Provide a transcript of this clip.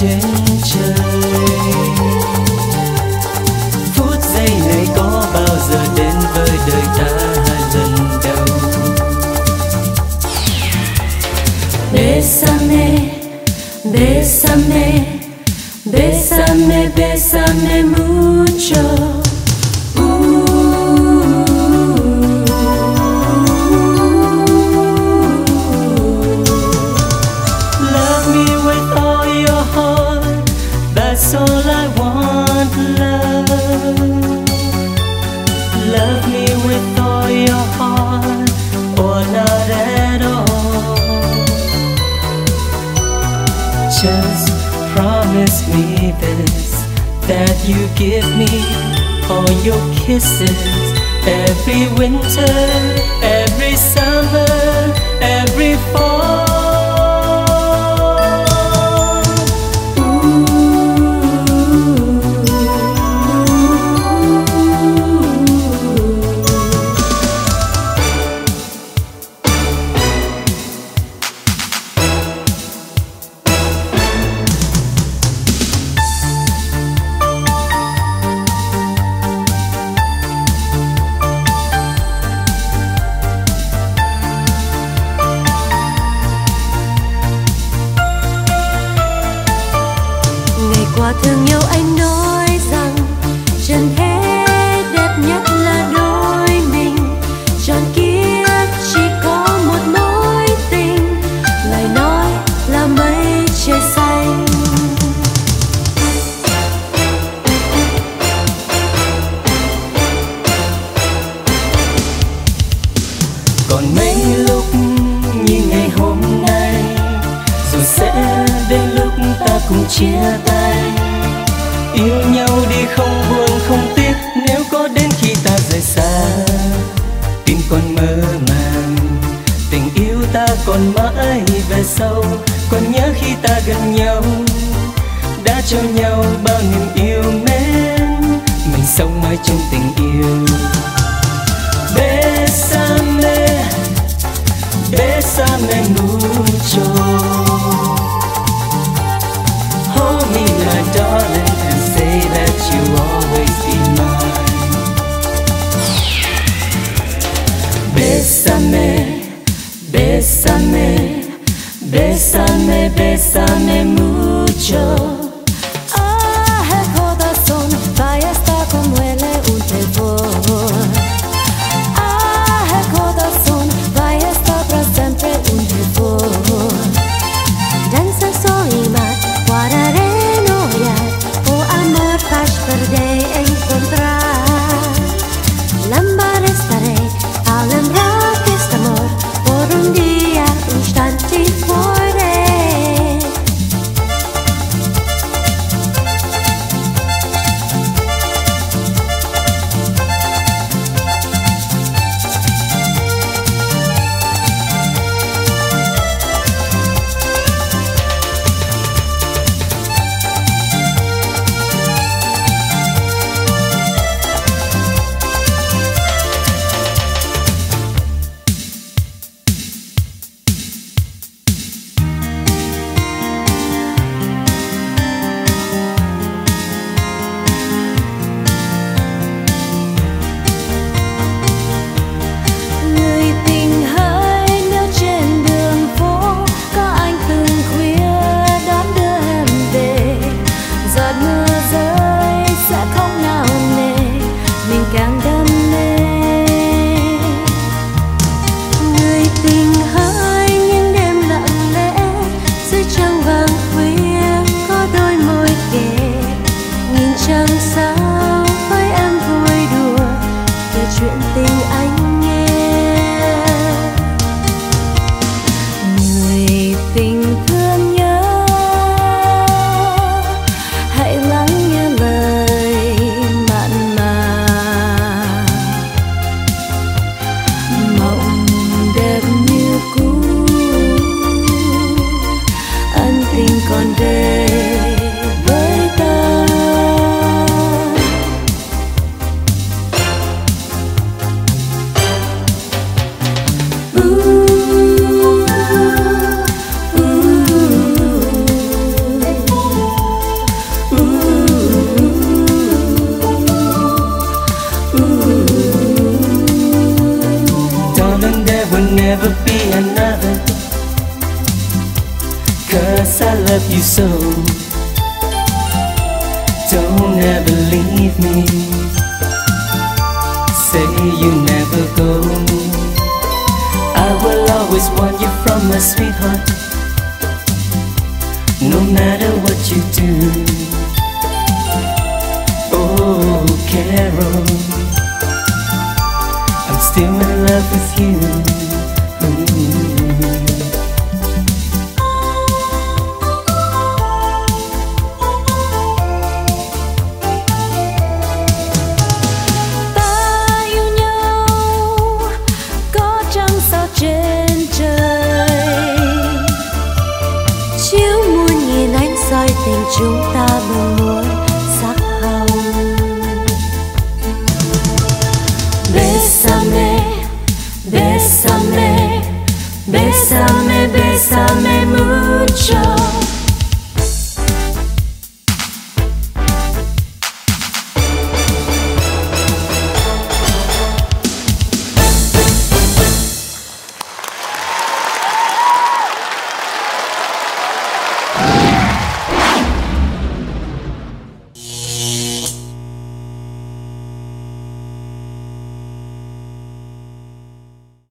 trên trời phút giây này có bao giờ đến với đời ta lần đầu Besame, besame, besame, besame mucho. With all your heart, or not at all. Just promise me this that you give me all your kisses every winter, every summer, every fall. Chia tay. Yêu nhau đi không buồn, không tiếc, nếu có đến khi ta rời xa. Tim còn mơ màng, tình yêu ta còn mãi về sau. Còn nhớ khi ta gần nhau, đã cho nhau bao niềm yêu mến. Bésame, mucho. Cause I love you so. Don't ever leave me. Say you never go. I will always want you from my sweetheart. No matter what you do. Oh, Carol, I'm still in love with you. Chúng ta đừng muốn sắc hồng. Bésame, bésame, bésame, bésame mucho